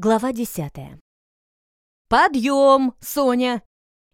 Глава десятая. «Подъем, Соня!»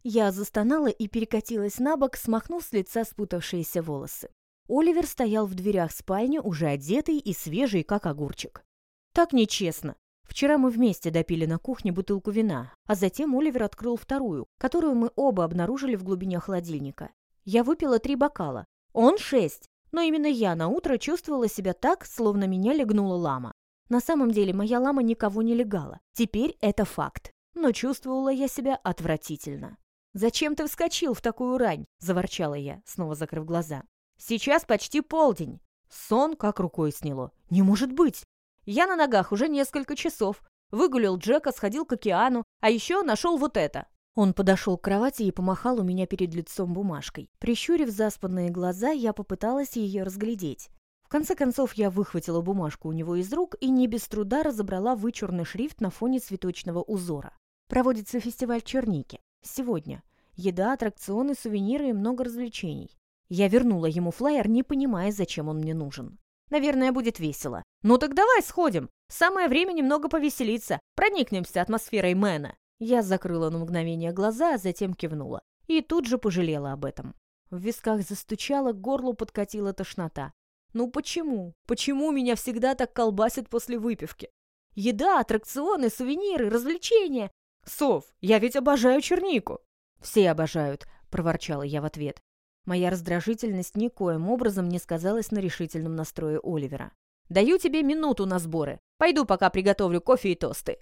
Я застонала и перекатилась на бок, смахнув с лица спутавшиеся волосы. Оливер стоял в дверях спальни, уже одетый и свежий, как огурчик. Так нечестно. Вчера мы вместе допили на кухне бутылку вина, а затем Оливер открыл вторую, которую мы оба обнаружили в глубине холодильника. Я выпила три бокала. Он шесть, но именно я на утро чувствовала себя так, словно меня легнула лама. На самом деле моя лама никого не легала. Теперь это факт. Но чувствовала я себя отвратительно. «Зачем ты вскочил в такую рань?» – заворчала я, снова закрыв глаза. «Сейчас почти полдень». Сон как рукой сняло. «Не может быть!» Я на ногах уже несколько часов. Выгулил Джека, сходил к океану, а еще нашел вот это. Он подошел к кровати и помахал у меня перед лицом бумажкой. Прищурив заспанные глаза, я попыталась ее разглядеть. Конце концов, я выхватила бумажку у него из рук и не без труда разобрала вычурный шрифт на фоне цветочного узора. Проводится фестиваль черники. Сегодня. Еда, аттракционы, сувениры и много развлечений. Я вернула ему флаер, не понимая, зачем он мне нужен. Наверное, будет весело. Ну так давай сходим. Самое время немного повеселиться. Проникнемся атмосферой Мэна. Я закрыла на мгновение глаза, а затем кивнула. И тут же пожалела об этом. В висках застучало, к горлу подкатила тошнота. Ну почему? Почему меня всегда так колбасит после выпивки? Еда, аттракционы, сувениры, развлечения. Сов, я ведь обожаю чернику. Все обожают, проворчала я в ответ. Моя раздражительность никоим образом не сказалась на решительном настрое Оливера. «Даю тебе минуту на сборы. Пойду пока приготовлю кофе и тосты».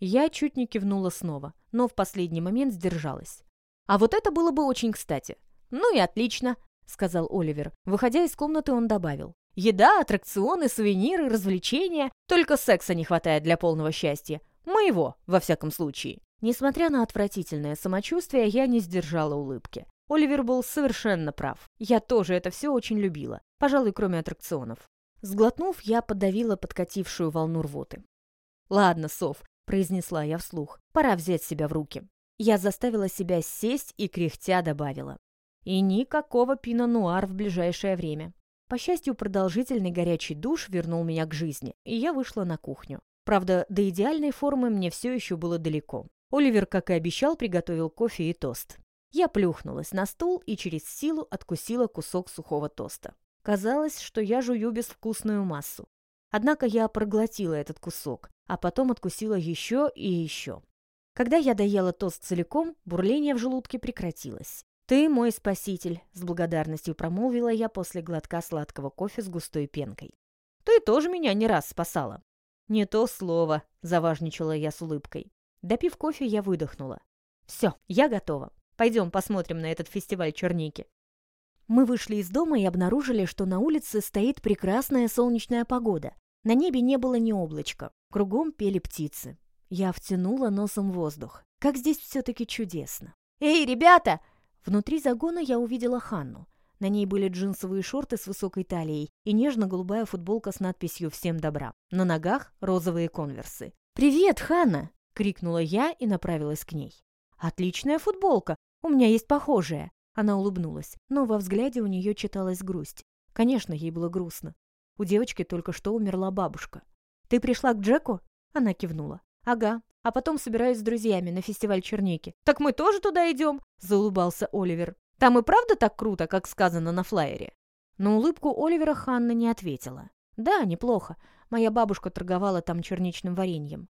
Я чуть не кивнула снова, но в последний момент сдержалась. А вот это было бы очень кстати. «Ну и отлично сказал Оливер. Выходя из комнаты, он добавил. «Еда, аттракционы, сувениры, развлечения. Только секса не хватает для полного счастья. Моего, во всяком случае». Несмотря на отвратительное самочувствие, я не сдержала улыбки. Оливер был совершенно прав. Я тоже это все очень любила. Пожалуй, кроме аттракционов. Сглотнув, я подавила подкатившую волну рвоты. «Ладно, Сов», — произнесла я вслух, — «пора взять себя в руки». Я заставила себя сесть и кряхтя добавила. И никакого пино-нуар в ближайшее время. По счастью, продолжительный горячий душ вернул меня к жизни, и я вышла на кухню. Правда, до идеальной формы мне все еще было далеко. Оливер, как и обещал, приготовил кофе и тост. Я плюхнулась на стул и через силу откусила кусок сухого тоста. Казалось, что я жую безвкусную массу. Однако я проглотила этот кусок, а потом откусила еще и еще. Когда я доела тост целиком, бурление в желудке прекратилось. «Ты мой спаситель», — с благодарностью промолвила я после глотка сладкого кофе с густой пенкой. «Ты тоже меня не раз спасала». «Не то слово», — заважничала я с улыбкой. Допив кофе, я выдохнула. «Все, я готова. Пойдем посмотрим на этот фестиваль черники». Мы вышли из дома и обнаружили, что на улице стоит прекрасная солнечная погода. На небе не было ни облачка. Кругом пели птицы. Я втянула носом воздух. Как здесь все-таки чудесно. «Эй, ребята!» Внутри загона я увидела Ханну. На ней были джинсовые шорты с высокой талией и нежно-голубая футболка с надписью «Всем добра». На ногах розовые конверсы. «Привет, Ханна!» — крикнула я и направилась к ней. «Отличная футболка! У меня есть похожая!» Она улыбнулась, но во взгляде у нее читалась грусть. Конечно, ей было грустно. У девочки только что умерла бабушка. «Ты пришла к Джеку?» Она кивнула. «Ага, а потом собираюсь с друзьями на фестиваль черники». «Так мы тоже туда идем?» – заулыбался Оливер. «Там и правда так круто, как сказано на флаере?» На улыбку Оливера Ханна не ответила. «Да, неплохо. Моя бабушка торговала там черничным вареньем.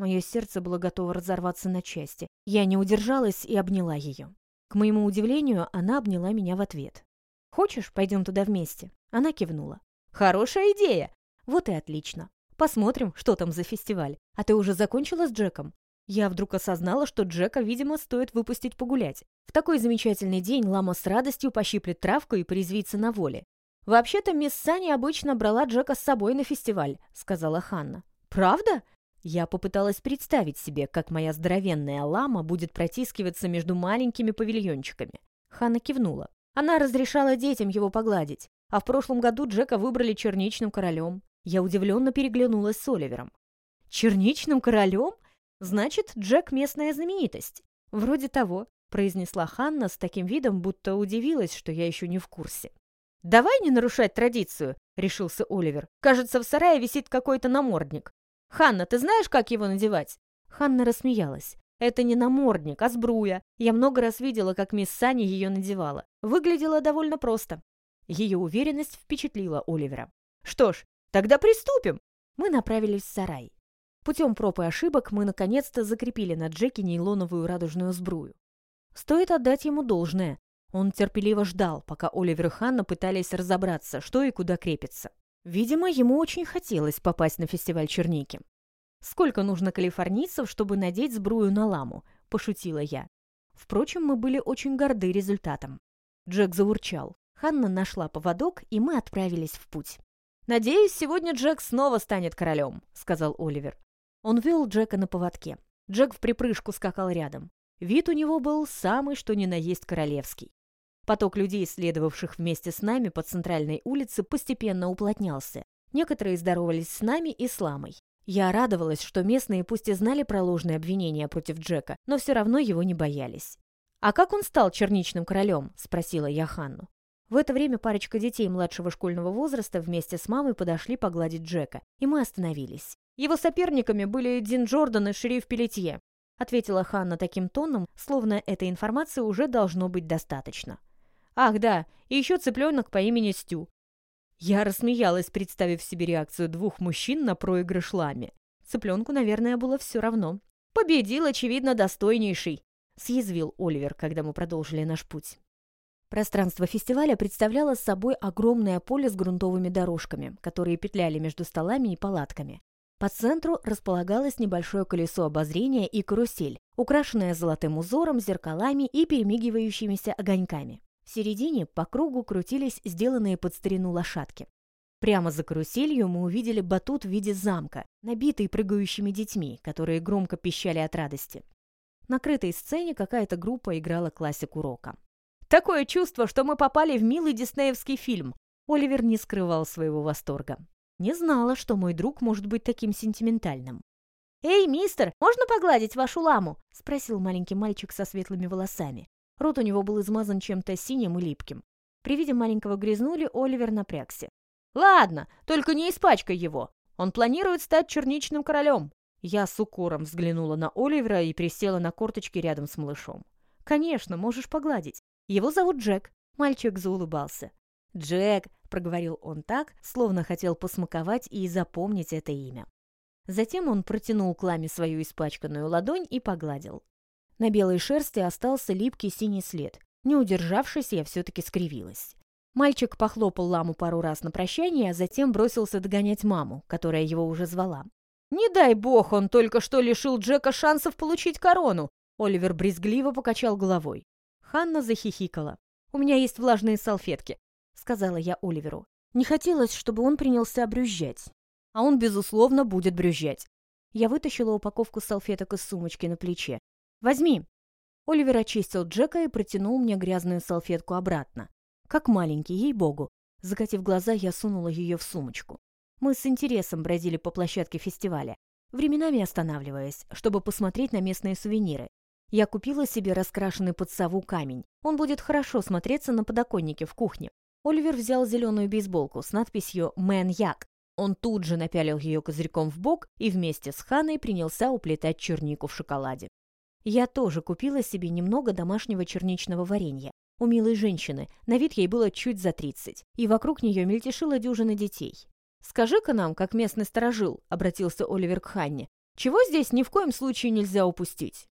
Мое сердце было готово разорваться на части. Я не удержалась и обняла ее. К моему удивлению, она обняла меня в ответ. «Хочешь, пойдем туда вместе?» Она кивнула. «Хорошая идея!» «Вот и отлично. Посмотрим, что там за фестиваль. А ты уже закончила с Джеком? Я вдруг осознала, что Джека, видимо, стоит выпустить погулять. В такой замечательный день Лама с радостью пощиплет травку и порезвится на воле. «Вообще-то мисс Сани обычно брала Джека с собой на фестиваль», — сказала Ханна. «Правда?» Я попыталась представить себе, как моя здоровенная лама будет протискиваться между маленькими павильончиками. Ханна кивнула. Она разрешала детям его погладить, а в прошлом году Джека выбрали черничным королем. Я удивленно переглянулась с Оливером. «Черничным королем? Значит, Джек местная знаменитость. Вроде того», — произнесла Ханна с таким видом, будто удивилась, что я еще не в курсе. «Давай не нарушать традицию», — решился Оливер. «Кажется, в сарае висит какой-то намордник». «Ханна, ты знаешь, как его надевать?» Ханна рассмеялась. «Это не намордник, а сбруя. Я много раз видела, как мисс Сани ее надевала. Выглядело довольно просто». Ее уверенность впечатлила Оливера. «Что ж, тогда приступим!» Мы направились в сарай. Путем проб и ошибок мы наконец-то закрепили на Джеки нейлоновую радужную сбрую. Стоит отдать ему должное. Он терпеливо ждал, пока Оливер и Ханна пытались разобраться, что и куда крепится. Видимо, ему очень хотелось попасть на фестиваль черники. «Сколько нужно калифорнийцев, чтобы надеть сбрую на ламу?» – пошутила я. Впрочем, мы были очень горды результатом. Джек заурчал. Ханна нашла поводок, и мы отправились в путь. «Надеюсь, сегодня Джек снова станет королем», — сказал Оливер. Он вел Джека на поводке. Джек в припрыжку скакал рядом. Вид у него был самый, что ни на есть королевский. Поток людей, следовавших вместе с нами по центральной улице, постепенно уплотнялся. Некоторые здоровались с нами и с Ламой. Я радовалась, что местные пусть и знали про ложные обвинения против Джека, но все равно его не боялись. «А как он стал черничным королем?» – спросила я Ханну. В это время парочка детей младшего школьного возраста вместе с мамой подошли погладить Джека, и мы остановились. Его соперниками были Дин Джордан и шериф Пелетье, ответила Ханна таким тоном, словно этой информации уже должно быть достаточно. Ах, да, и еще цыпленок по имени Стю. Я рассмеялась, представив себе реакцию двух мужчин на проигрыш Ламе. Цыпленку, наверное, было все равно. «Победил, очевидно, достойнейший», — съязвил Оливер, когда мы продолжили наш путь. Пространство фестиваля представляло собой огромное поле с грунтовыми дорожками, которые петляли между столами и палатками. По центру располагалось небольшое колесо обозрения и карусель, украшенная золотым узором, зеркалами и перемигивающимися огоньками. В середине по кругу крутились сделанные под старину лошадки. Прямо за каруселью мы увидели батут в виде замка, набитый прыгающими детьми, которые громко пищали от радости. На крытой сцене какая-то группа играла классику рока. «Такое чувство, что мы попали в милый диснеевский фильм!» Оливер не скрывал своего восторга. Не знала, что мой друг может быть таким сентиментальным. «Эй, мистер, можно погладить вашу ламу?» — спросил маленький мальчик со светлыми волосами. Рот у него был измазан чем-то синим и липким. При виде маленького грязнули Оливер напрягся. «Ладно, только не испачкай его. Он планирует стать черничным королем». Я с укором взглянула на Оливера и присела на корточки рядом с малышом. «Конечно, можешь погладить. Его зовут Джек». Мальчик заулыбался. «Джек, проговорил он так, словно хотел посмаковать и запомнить это имя. Затем он протянул к ламе свою испачканную ладонь и погладил. На белой шерсти остался липкий синий след. Не удержавшись, я все-таки скривилась. Мальчик похлопал ламу пару раз на прощание, а затем бросился догонять маму, которая его уже звала. «Не дай бог, он только что лишил Джека шансов получить корону!» Оливер брезгливо покачал головой. Ханна захихикала. «У меня есть влажные салфетки сказала я Оливеру. Не хотелось, чтобы он принялся брюзжать. А он, безусловно, будет брюзжать. Я вытащила упаковку салфеток из сумочки на плече. «Возьми!» Оливер очистил Джека и протянул мне грязную салфетку обратно. Как маленький, ей-богу. Закатив глаза, я сунула ее в сумочку. Мы с интересом бродили по площадке фестиваля, временами останавливаясь, чтобы посмотреть на местные сувениры. Я купила себе раскрашенный под сову камень. Он будет хорошо смотреться на подоконнике в кухне. Оливер взял зеленую бейсболку с надписью «Мэн Як». Он тут же напялил ее козырьком в бок и вместе с Ханой принялся уплетать чернику в шоколаде. Я тоже купила себе немного домашнего черничного варенья. У милой женщины, на вид ей было чуть за тридцать, и вокруг нее мельтешила дюжина детей. «Скажи-ка нам, как местный сторожил», — обратился Оливер к Ханне, «чего здесь ни в коем случае нельзя упустить?»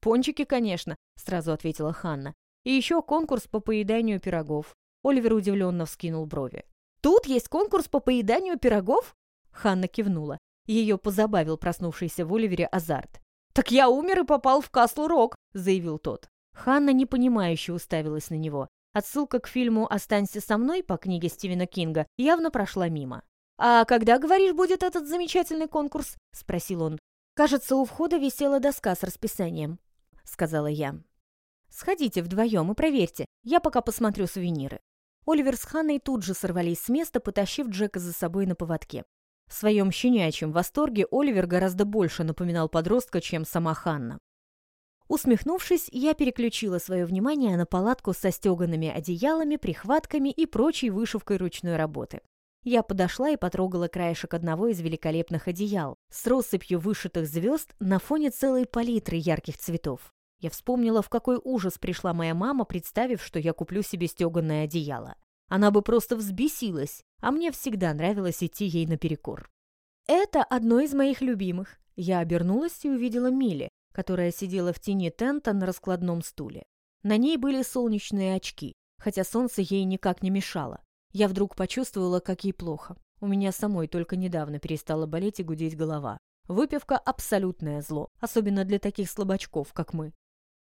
«Пончики, конечно», — сразу ответила Ханна. «И еще конкурс по поеданию пирогов. Оливер удивленно вскинул брови. «Тут есть конкурс по поеданию пирогов?» Ханна кивнула. Ее позабавил проснувшийся в Оливере азарт. «Так я умер и попал в Касл-Рок», — заявил тот. Ханна непонимающе уставилась на него. Отсылка к фильму «Останься со мной» по книге Стивена Кинга явно прошла мимо. «А когда, говоришь, будет этот замечательный конкурс?» — спросил он. «Кажется, у входа висела доска с расписанием», — сказала я. «Сходите вдвоем и проверьте. Я пока посмотрю сувениры». Оливер с Ханной тут же сорвались с места, потащив Джека за собой на поводке. В своем щенячьем восторге Оливер гораздо больше напоминал подростка, чем сама Ханна. Усмехнувшись, я переключила свое внимание на палатку со стеганными одеялами, прихватками и прочей вышивкой ручной работы. Я подошла и потрогала краешек одного из великолепных одеял с россыпью вышитых звезд на фоне целой палитры ярких цветов. Я вспомнила, в какой ужас пришла моя мама, представив, что я куплю себе стеганое одеяло. Она бы просто взбесилась, а мне всегда нравилось идти ей наперекор. «Это одно из моих любимых». Я обернулась и увидела Милли, которая сидела в тени тента на раскладном стуле. На ней были солнечные очки, хотя солнце ей никак не мешало. Я вдруг почувствовала, как ей плохо. У меня самой только недавно перестала болеть и гудеть голова. Выпивка – абсолютное зло, особенно для таких слабачков, как мы.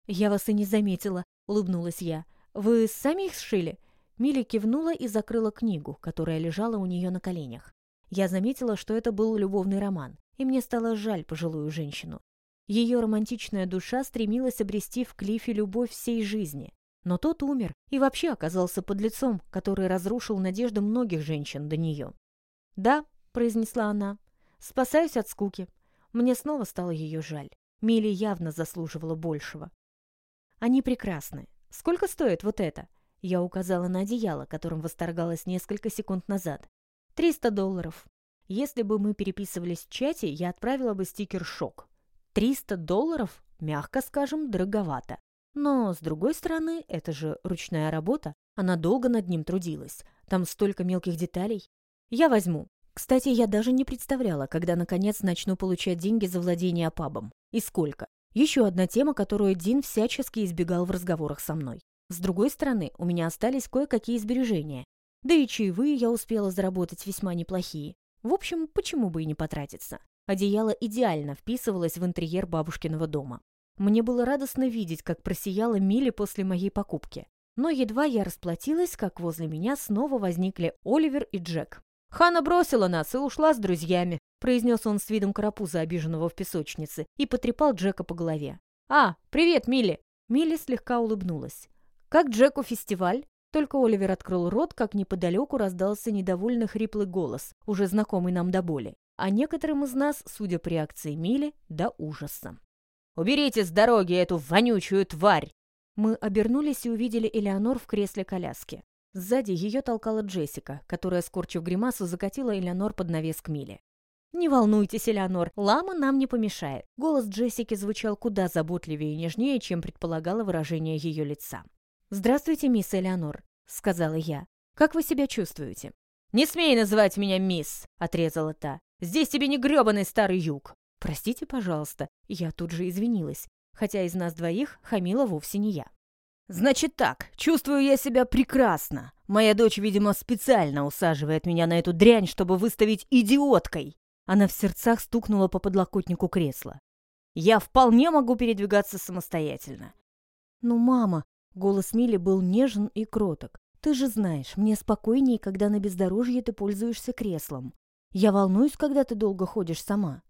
«Я вас и не заметила», — улыбнулась я. «Вы сами их сшили?» Милли кивнула и закрыла книгу, которая лежала у нее на коленях. Я заметила, что это был любовный роман, и мне стало жаль пожилую женщину. Ее романтичная душа стремилась обрести в Клифе любовь всей жизни. Но тот умер и вообще оказался под лицом, который разрушил надежды многих женщин до нее. «Да», — произнесла она, — «спасаюсь от скуки». Мне снова стало ее жаль. Милли явно заслуживала большего. Они прекрасны. Сколько стоит вот это? Я указала на одеяло, которым восторгалась несколько секунд назад. Триста долларов. Если бы мы переписывались в чате, я отправила бы стикер «Шок». Триста долларов, мягко скажем, дороговато. Но, с другой стороны, это же ручная работа. Она долго над ним трудилась. Там столько мелких деталей. Я возьму. Кстати, я даже не представляла, когда наконец начну получать деньги за владение пабом. И сколько. Еще одна тема, которую Дин всячески избегал в разговорах со мной. С другой стороны, у меня остались кое-какие сбережения. Да и чаевые я успела заработать весьма неплохие. В общем, почему бы и не потратиться? Одеяло идеально вписывалось в интерьер бабушкиного дома. Мне было радостно видеть, как просияла Милли после моей покупки. Но едва я расплатилась, как возле меня снова возникли Оливер и Джек. Хана бросила нас и ушла с друзьями произнес он с видом карапуза, обиженного в песочнице, и потрепал Джека по голове. «А, привет, Милли!» Милли слегка улыбнулась. «Как Джеку фестиваль?» Только Оливер открыл рот, как неподалеку раздался недовольный хриплый голос, уже знакомый нам до боли. А некоторым из нас, судя по реакции Милли, до ужаса. «Уберите с дороги эту вонючую тварь!» Мы обернулись и увидели Элеонор в кресле коляски. Сзади ее толкала Джессика, которая, скорчив гримасу, закатила Элеонор под навес к Миле. «Не волнуйтесь, Элеонор, лама нам не помешает». Голос Джессики звучал куда заботливее и нежнее, чем предполагало выражение ее лица. «Здравствуйте, мисс Элеонор», — сказала я. «Как вы себя чувствуете?» «Не смей называть меня мисс», — отрезала та. «Здесь тебе не грёбаный старый юг». «Простите, пожалуйста». Я тут же извинилась, хотя из нас двоих хамила вовсе не я. «Значит так, чувствую я себя прекрасно. Моя дочь, видимо, специально усаживает меня на эту дрянь, чтобы выставить идиоткой. Она в сердцах стукнула по подлокотнику кресла. «Я вполне могу передвигаться самостоятельно». «Ну, мама...» — голос Мили был нежен и кроток. «Ты же знаешь, мне спокойнее, когда на бездорожье ты пользуешься креслом. Я волнуюсь, когда ты долго ходишь сама».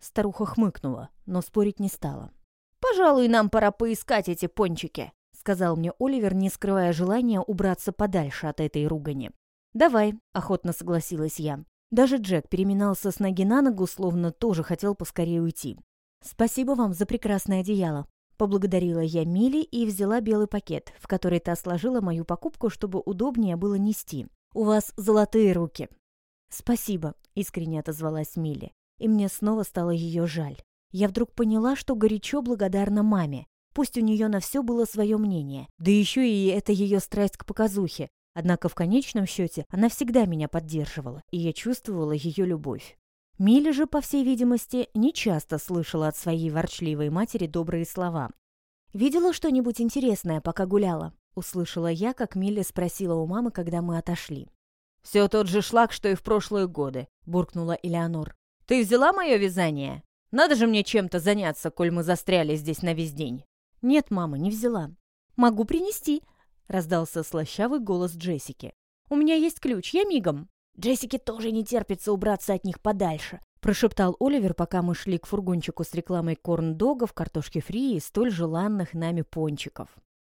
Старуха хмыкнула, но спорить не стала. «Пожалуй, нам пора поискать эти пончики», — сказал мне Оливер, не скрывая желания убраться подальше от этой ругани. «Давай», — охотно согласилась я. Даже Джек переминался с ноги на ногу, словно тоже хотел поскорее уйти. «Спасибо вам за прекрасное одеяло», — поблагодарила я Милли и взяла белый пакет, в который та сложила мою покупку, чтобы удобнее было нести. «У вас золотые руки». «Спасибо», — искренне отозвалась Милли, и мне снова стало ее жаль. Я вдруг поняла, что горячо благодарна маме. Пусть у нее на все было свое мнение, да еще и это ее страсть к показухе, Однако в конечном счете она всегда меня поддерживала, и я чувствовала ее любовь. Миля же, по всей видимости, не часто слышала от своей ворчливой матери добрые слова. «Видела что-нибудь интересное, пока гуляла?» Услышала я, как Миля спросила у мамы, когда мы отошли. «Все тот же шлак, что и в прошлые годы», — буркнула Элеонор. «Ты взяла мое вязание? Надо же мне чем-то заняться, коль мы застряли здесь на весь день». «Нет, мама, не взяла». «Могу принести», — раздался слащавый голос Джессики. «У меня есть ключ, я мигом». «Джессике тоже не терпится убраться от них подальше», — прошептал Оливер, пока мы шли к фургончику с рекламой корн-догов, картошки фри и столь желанных нами пончиков.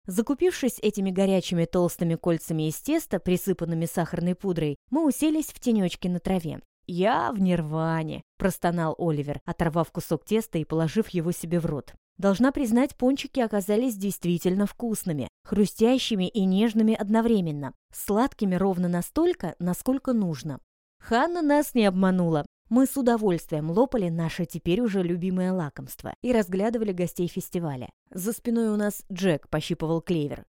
Закупившись этими горячими толстыми кольцами из теста, присыпанными сахарной пудрой, мы уселись в тенечке на траве. «Я в нирване», — простонал Оливер, оторвав кусок теста и положив его себе в рот. Должна признать, пончики оказались действительно вкусными, хрустящими и нежными одновременно, сладкими ровно настолько, насколько нужно. Ханна нас не обманула. Мы с удовольствием лопали наше теперь уже любимое лакомство и разглядывали гостей фестиваля. За спиной у нас Джек пощипывал клевер.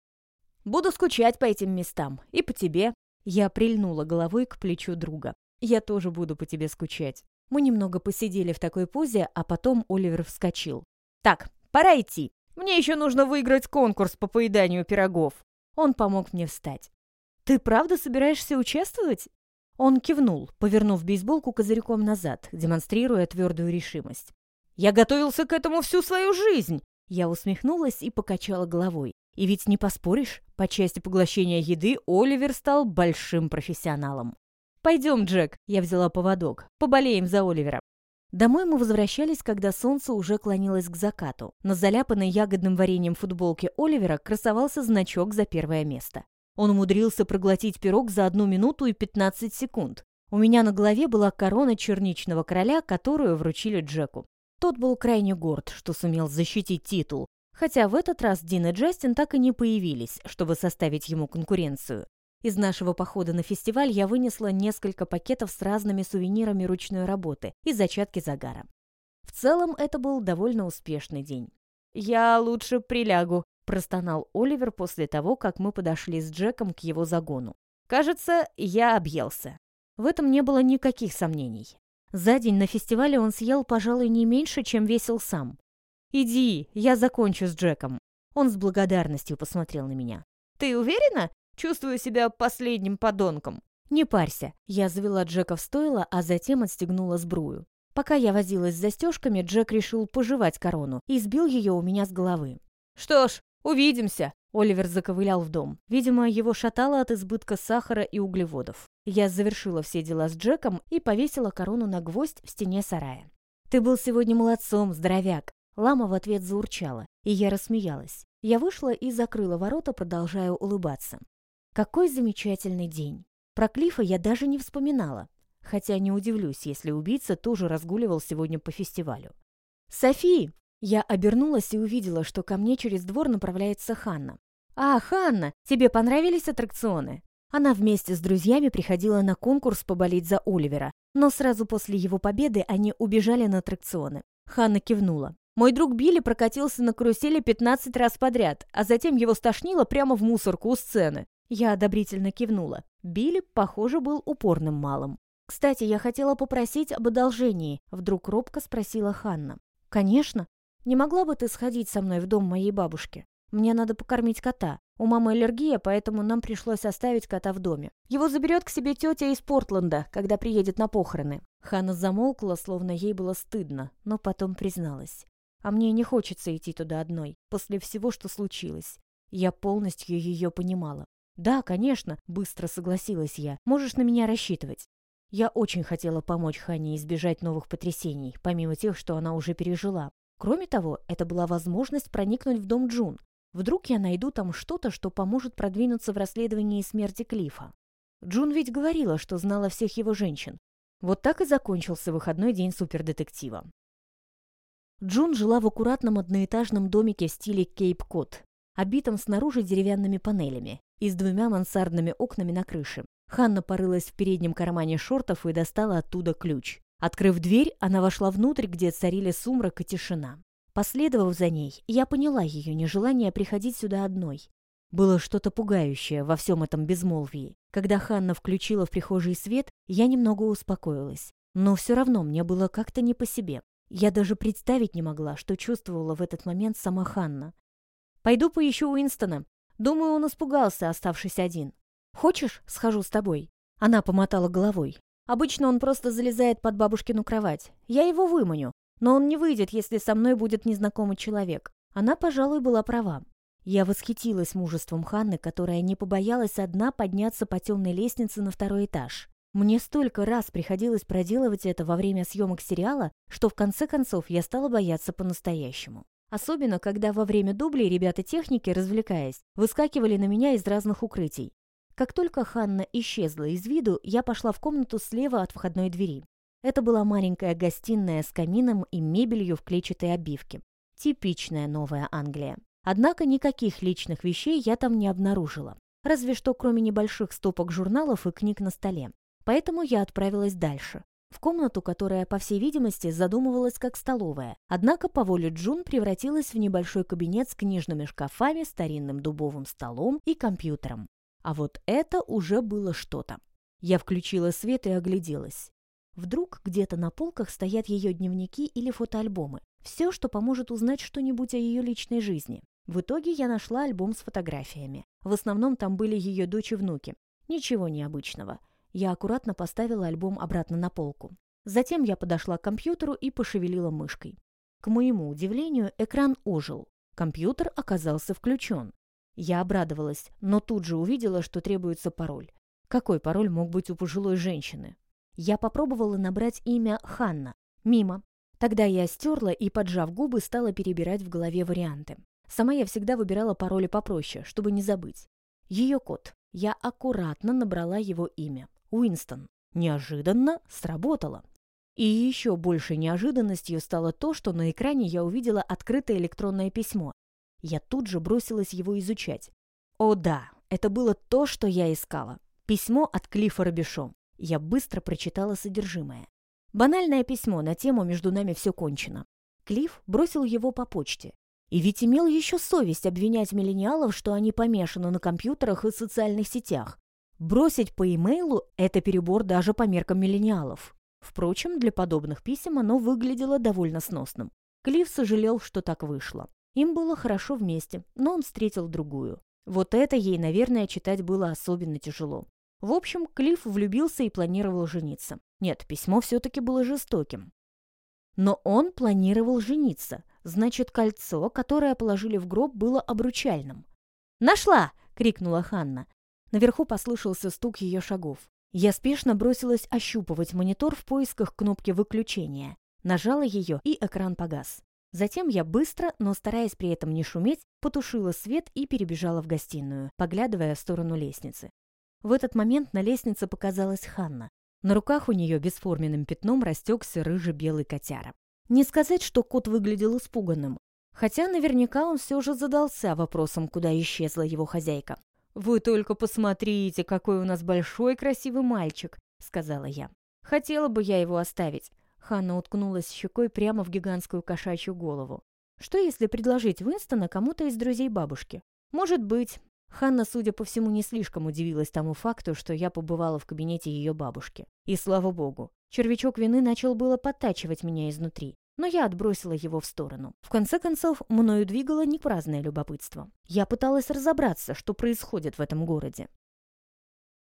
«Буду скучать по этим местам. И по тебе». Я прильнула головой к плечу друга. «Я тоже буду по тебе скучать». Мы немного посидели в такой позе, а потом Оливер вскочил. «Так, пора идти. Мне еще нужно выиграть конкурс по поеданию пирогов». Он помог мне встать. «Ты правда собираешься участвовать?» Он кивнул, повернув бейсболку козырьком назад, демонстрируя твердую решимость. «Я готовился к этому всю свою жизнь!» Я усмехнулась и покачала головой. И ведь не поспоришь, по части поглощения еды Оливер стал большим профессионалом. «Пойдем, Джек», — я взяла поводок, — «поболеем за Оливера». Домой мы возвращались, когда солнце уже клонилось к закату. На заляпанной ягодным вареньем футболке Оливера красовался значок за первое место. Он умудрился проглотить пирог за одну минуту и 15 секунд. У меня на голове была корона черничного короля, которую вручили Джеку. Тот был крайне горд, что сумел защитить титул, хотя в этот раз Дин и Джастин так и не появились, чтобы составить ему конкуренцию. Из нашего похода на фестиваль я вынесла несколько пакетов с разными сувенирами ручной работы и зачатки загара. В целом это был довольно успешный день. «Я лучше прилягу», простонал Оливер после того, как мы подошли с Джеком к его загону. Кажется, я объелся. В этом не было никаких сомнений. За день на фестивале он съел, пожалуй, не меньше, чем весил сам. «Иди, я закончу с Джеком». Он с благодарностью посмотрел на меня. «Ты уверена? Чувствую себя последним подонком». «Не парься». Я завела Джека в стойло, а затем отстегнула сбрую. Пока я возилась с застежками, Джек решил пожевать корону и сбил ее у меня с головы. «Что ж, «Увидимся!» Оливер заковылял в дом. Видимо, его шатало от избытка сахара и углеводов. Я завершила все дела с Джеком и повесила корону на гвоздь в стене сарая. «Ты был сегодня молодцом, здоровяк!» Лама в ответ заурчала, и я рассмеялась. Я вышла и закрыла ворота, продолжая улыбаться. Какой замечательный день! Про Клифа я даже не вспоминала, хотя не удивлюсь, если убийца тоже разгуливал сегодня по фестивалю. «Софи!» Я обернулась и увидела, что ко мне через двор направляется Ханна. «А, Ханна, тебе понравились аттракционы?» Она вместе с друзьями приходила на конкурс поболеть за Оливера, но сразу после его победы они убежали на аттракционы. Ханна кивнула. «Мой друг Билли прокатился на карусели 15 раз подряд, а затем его стошнило прямо в мусорку у сцены». Я одобрительно кивнула. Билли, похоже, был упорным малым. «Кстати, я хотела попросить об одолжении», — вдруг робко спросила Ханна. «Конечно. Не могла бы ты сходить со мной в дом моей бабушки? Мне надо покормить кота. У мамы аллергия, поэтому нам пришлось оставить кота в доме. Его заберет к себе тетя из Портленда, когда приедет на похороны». Ханна замолкла, словно ей было стыдно, но потом призналась. «А мне не хочется идти туда одной, после всего, что случилось». Я полностью ее понимала. «Да, конечно», — быстро согласилась я. «Можешь на меня рассчитывать». Я очень хотела помочь Хане избежать новых потрясений, помимо тех, что она уже пережила. Кроме того, это была возможность проникнуть в дом Джун. Вдруг я найду там что-то, что поможет продвинуться в расследовании смерти Клифа. Джун ведь говорила, что знала всех его женщин. Вот так и закончился выходной день супердетектива. Джун жила в аккуратном одноэтажном домике в стиле Кейп-Кот, обитом снаружи деревянными панелями и с двумя мансардными окнами на крыше. Ханна порылась в переднем кармане шортов и достала оттуда ключ. Открыв дверь, она вошла внутрь, где царили сумрак и тишина. Последовав за ней, я поняла ее нежелание приходить сюда одной. Было что-то пугающее во всем этом безмолвии. Когда Ханна включила в прихожий свет, я немного успокоилась. Но все равно мне было как-то не по себе. Я даже представить не могла, что чувствовала в этот момент сама Ханна. «Пойду поищу Уинстона. Думаю, он испугался, оставшись один. Хочешь, схожу с тобой?» Она помотала головой. Обычно он просто залезает под бабушкину кровать. Я его выманю, но он не выйдет, если со мной будет незнакомый человек. Она, пожалуй, была права. Я восхитилась мужеством Ханны, которая не побоялась одна подняться по темной лестнице на второй этаж. Мне столько раз приходилось проделывать это во время съемок сериала, что в конце концов я стала бояться по-настоящему. Особенно, когда во время дублей ребята техники, развлекаясь, выскакивали на меня из разных укрытий. Как только Ханна исчезла из виду, я пошла в комнату слева от входной двери. Это была маленькая гостиная с камином и мебелью в клетчатой обивке. Типичная Новая Англия. Однако никаких личных вещей я там не обнаружила. Разве что кроме небольших стопок журналов и книг на столе. Поэтому я отправилась дальше. В комнату, которая, по всей видимости, задумывалась как столовая. Однако по воле Джун превратилась в небольшой кабинет с книжными шкафами, старинным дубовым столом и компьютером. А вот это уже было что-то. Я включила свет и огляделась. Вдруг где-то на полках стоят ее дневники или фотоальбомы. Все, что поможет узнать что-нибудь о ее личной жизни. В итоге я нашла альбом с фотографиями. В основном там были ее дочь и внуки. Ничего необычного. Я аккуратно поставила альбом обратно на полку. Затем я подошла к компьютеру и пошевелила мышкой. К моему удивлению, экран ожил. Компьютер оказался включен. Я обрадовалась, но тут же увидела, что требуется пароль. Какой пароль мог быть у пожилой женщины? Я попробовала набрать имя Ханна. Мимо. Тогда я стерла и, поджав губы, стала перебирать в голове варианты. Сама я всегда выбирала пароли попроще, чтобы не забыть. Ее код. Я аккуратно набрала его имя. Уинстон. Неожиданно сработало. И еще большей неожиданностью стало то, что на экране я увидела открытое электронное письмо. Я тут же бросилась его изучать. О да, это было то, что я искала. Письмо от Клиффа Робишо. Я быстро прочитала содержимое. Банальное письмо на тему «Между нами все кончено». Клифф бросил его по почте. И ведь имел еще совесть обвинять миллениалов, что они помешаны на компьютерах и социальных сетях. Бросить по имейлу – это перебор даже по меркам миллениалов. Впрочем, для подобных писем оно выглядело довольно сносным. Клифф сожалел, что так вышло. Им было хорошо вместе, но он встретил другую. Вот это ей, наверное, читать было особенно тяжело. В общем, Клифф влюбился и планировал жениться. Нет, письмо все-таки было жестоким. Но он планировал жениться. Значит, кольцо, которое положили в гроб, было обручальным. «Нашла!» — крикнула Ханна. Наверху послышался стук ее шагов. Я спешно бросилась ощупывать монитор в поисках кнопки выключения. Нажала ее, и экран погас. Затем я быстро, но стараясь при этом не шуметь, потушила свет и перебежала в гостиную, поглядывая в сторону лестницы. В этот момент на лестнице показалась Ханна. На руках у нее бесформенным пятном растекся рыжий-белый котяра. Не сказать, что кот выглядел испуганным, хотя наверняка он все же задался вопросом, куда исчезла его хозяйка. «Вы только посмотрите, какой у нас большой красивый мальчик», — сказала я. «Хотела бы я его оставить». Ханна уткнулась щекой прямо в гигантскую кошачью голову. «Что, если предложить Уинстона кому-то из друзей бабушки?» «Может быть». Ханна, судя по всему, не слишком удивилась тому факту, что я побывала в кабинете ее бабушки. И слава богу, червячок вины начал было подтачивать меня изнутри но я отбросила его в сторону. В конце концов, мною двигало не праздное любопытство. Я пыталась разобраться, что происходит в этом городе.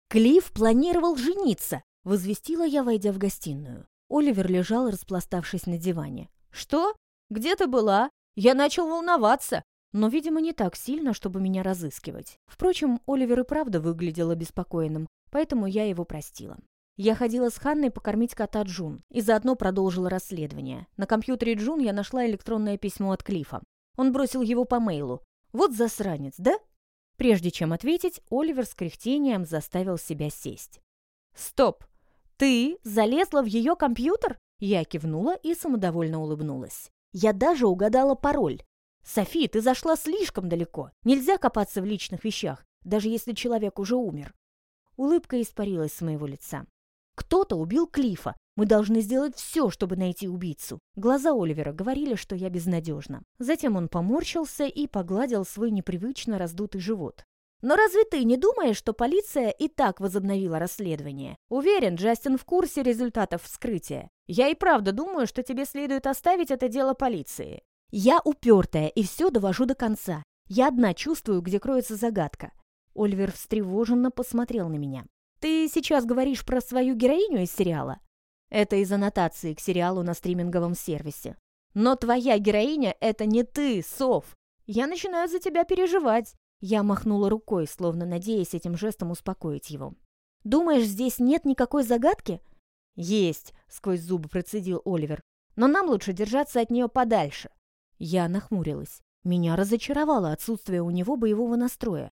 «Клифф планировал жениться!» — возвестила я, войдя в гостиную. Оливер лежал, распластавшись на диване. «Что? Где ты была? Я начал волноваться!» Но, видимо, не так сильно, чтобы меня разыскивать. Впрочем, Оливер и правда выглядел обеспокоенным, поэтому я его простила. Я ходила с Ханной покормить кота Джун и заодно продолжила расследование. На компьютере Джун я нашла электронное письмо от Клифа. Он бросил его по мейлу. Вот засранец, да? Прежде чем ответить, Оливер с кряхтением заставил себя сесть. «Стоп! Ты залезла в ее компьютер?» Я кивнула и самодовольно улыбнулась. Я даже угадала пароль. «Софи, ты зашла слишком далеко. Нельзя копаться в личных вещах, даже если человек уже умер». Улыбка испарилась с моего лица. Кто-то убил Клифа. Мы должны сделать все, чтобы найти убийцу. Глаза Оливера говорили, что я безнадежна. Затем он поморщился и погладил свой непривычно раздутый живот. Но разве ты не думаешь, что полиция и так возобновила расследование? Уверен, Джастин в курсе результатов вскрытия. Я и правда думаю, что тебе следует оставить это дело полиции. Я упертая и все довожу до конца. Я одна чувствую, где кроется загадка. Оливер встревоженно посмотрел на меня. Ты сейчас говоришь про свою героиню из сериала? Это из аннотации к сериалу на стриминговом сервисе. Но твоя героиня — это не ты, Сов. Я начинаю за тебя переживать. Я махнула рукой, словно надеясь этим жестом успокоить его. «Думаешь, здесь нет никакой загадки?» «Есть», — сквозь зубы процедил Оливер. «Но нам лучше держаться от нее подальше». Я нахмурилась. Меня разочаровало отсутствие у него боевого настроя.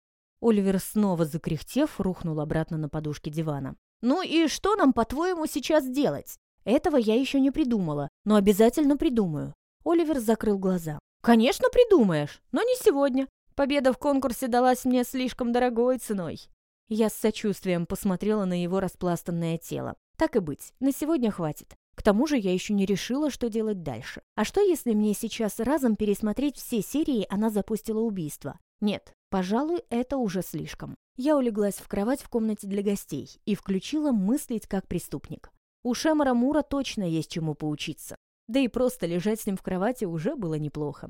Оливер, снова закряхтев, рухнул обратно на подушке дивана. «Ну и что нам, по-твоему, сейчас делать?» «Этого я еще не придумала, но обязательно придумаю». Оливер закрыл глаза. «Конечно придумаешь, но не сегодня. Победа в конкурсе далась мне слишком дорогой ценой». Я с сочувствием посмотрела на его распластанное тело. Так и быть, на сегодня хватит. К тому же я еще не решила, что делать дальше. А что, если мне сейчас разом пересмотреть все серии «Она запустила убийство»? Нет, пожалуй, это уже слишком. Я улеглась в кровать в комнате для гостей и включила мыслить как преступник. У Шемара Мура точно есть чему поучиться. Да и просто лежать с ним в кровати уже было неплохо.